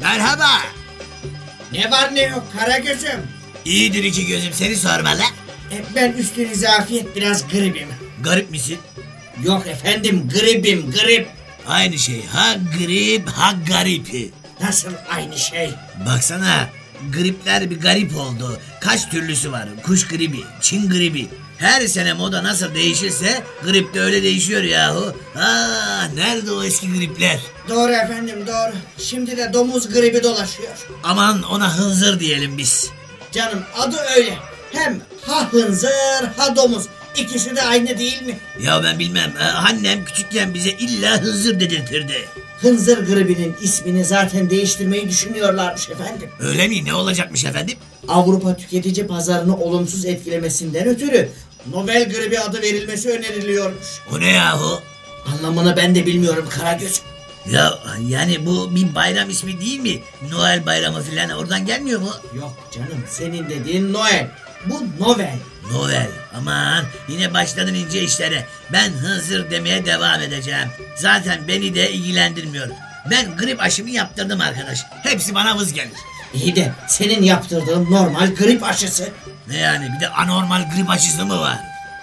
Merhaba. Ne var ne yok Karagöz'üm. İyidir iki gözüm seni sormalı. E, ben üstünüze afiyet biraz gribim. Garip misin? Yok efendim gribim grip. Aynı şey. Ha grip ha garip. Nasıl aynı şey? Baksana gripler bir garip oldu. Kaç türlüsü var? Kuş gribi, Çin gribi. Her sene moda nasıl değişirse grip de öyle değişiyor yahu. Aa, nerede o eski gripler? Doğru efendim doğru. Şimdi de domuz gribi dolaşıyor. Aman ona hınzır diyelim biz. Canım adı öyle. Hem ha hınzır ha domuz. İkisi de aynı değil mi? Ya ben bilmem. Ee, Annem küçükken bize illa hınzır dedirtirdi. Hınzır gribinin ismini zaten değiştirmeyi düşünüyorlarmış efendim. Öyle mi? Ne olacakmış efendim? Avrupa tüketici pazarını olumsuz etkilemesinden ötürü Nobel gribi adı verilmesi öneriliyormuş. O ne yahu? Anlamını ben de bilmiyorum Karagöz. Ya yani bu bir bayram ismi değil mi? Noel bayramı filan oradan gelmiyor mu? Yok canım senin dediğin Noel. Bu Novel. Noel. Aman yine başladın ince işlere. Ben hızır demeye devam edeceğim. Zaten beni de ilgilendirmiyor. Ben grip aşımı yaptırdım arkadaş. Hepsi bana vız gelir. İyi de senin yaptırdığın normal grip aşısı. Ne yani bir de anormal grip aşısı mı var?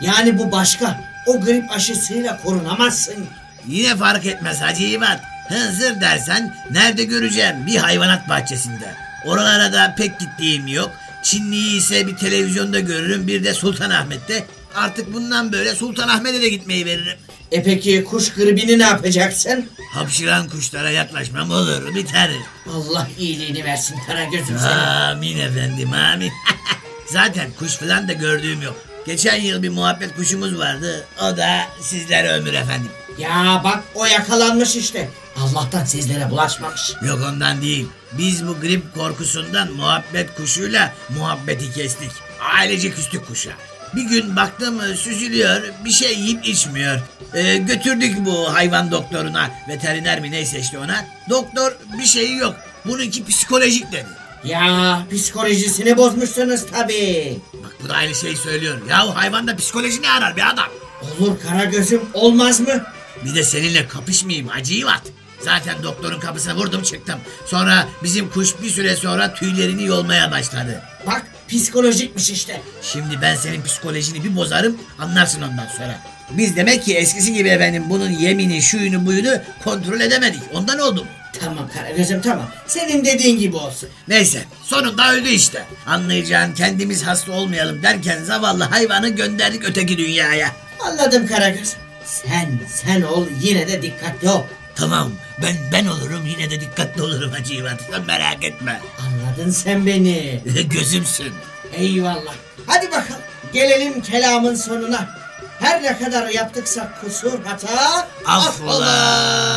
Yani bu başka. O grip aşısıyla korunamazsın. Yine fark etmez Hacı İvat. Hınzır dersen nerede göreceğim? Bir hayvanat bahçesinde. Oralara da pek gittiğim yok. Çinliyi ise bir televizyonda görürüm bir de Sultanahmet'te. Artık bundan böyle Sultanahmet'e de gitmeyi veririm. E peki kuş gribini ne yapacaksın? Hapşıran kuşlara yaklaşmam olur biter. Allah iyiliğini versin Karagöz'üm senin. Amin efendim amin. Zaten kuş falan da gördüğüm yok. Geçen yıl bir muhabbet kuşumuz vardı. O da sizlere ömür efendim. Ya bak o yakalanmış işte. Allah'tan sizlere bulaşmamış. Yok ondan değil. Biz bu grip korkusundan muhabbet kuşuyla muhabbeti kestik. Ailece küstük kuşa. Bir gün baktım süzülüyor, bir şey yiyip içmiyor. Ee, götürdük bu hayvan doktoruna, veteriner mi neyse işte ona. Doktor bir şeyi yok. Bununki psikolojik dedi. Ya psikolojisini bozmuşsunuz tabii. Bak bu da aynı şeyi söylüyor. Yahu hayvanda psikoloji ne arar bir adam? Olur Karagöz'üm olmaz mı? Bir de seninle kapışmayayım acıyvat. Zaten doktorun kapısına vurdum çıktım. Sonra bizim kuş bir süre sonra tüylerini yolmaya başladı. Bak psikolojikmiş işte. Şimdi ben senin psikolojini bir bozarım anlarsın ondan sonra. Biz demek ki eskisi gibi efendim bunun yemini şuyunu buyunu kontrol edemedik. Ondan oldu mu? Tamam Karagöz'üm tamam. Senin dediğin gibi olsun. Neyse sonunda öldü işte. Anlayacağın kendimiz hasta olmayalım derken zavallı hayvanı gönderdik öteki dünyaya. Anladım Karagöz. Sen sen ol yine de dikkatli ol. Tamam ben ben olurum yine de dikkatli olurum Hacı İvat. Sen merak etme. Anladın sen beni. Gözümsün. Eyvallah. Hadi bakalım. Gelelim kelamın sonuna. Her ne kadar yaptıksa kusur hata Affola.